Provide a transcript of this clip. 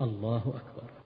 الله أكبر.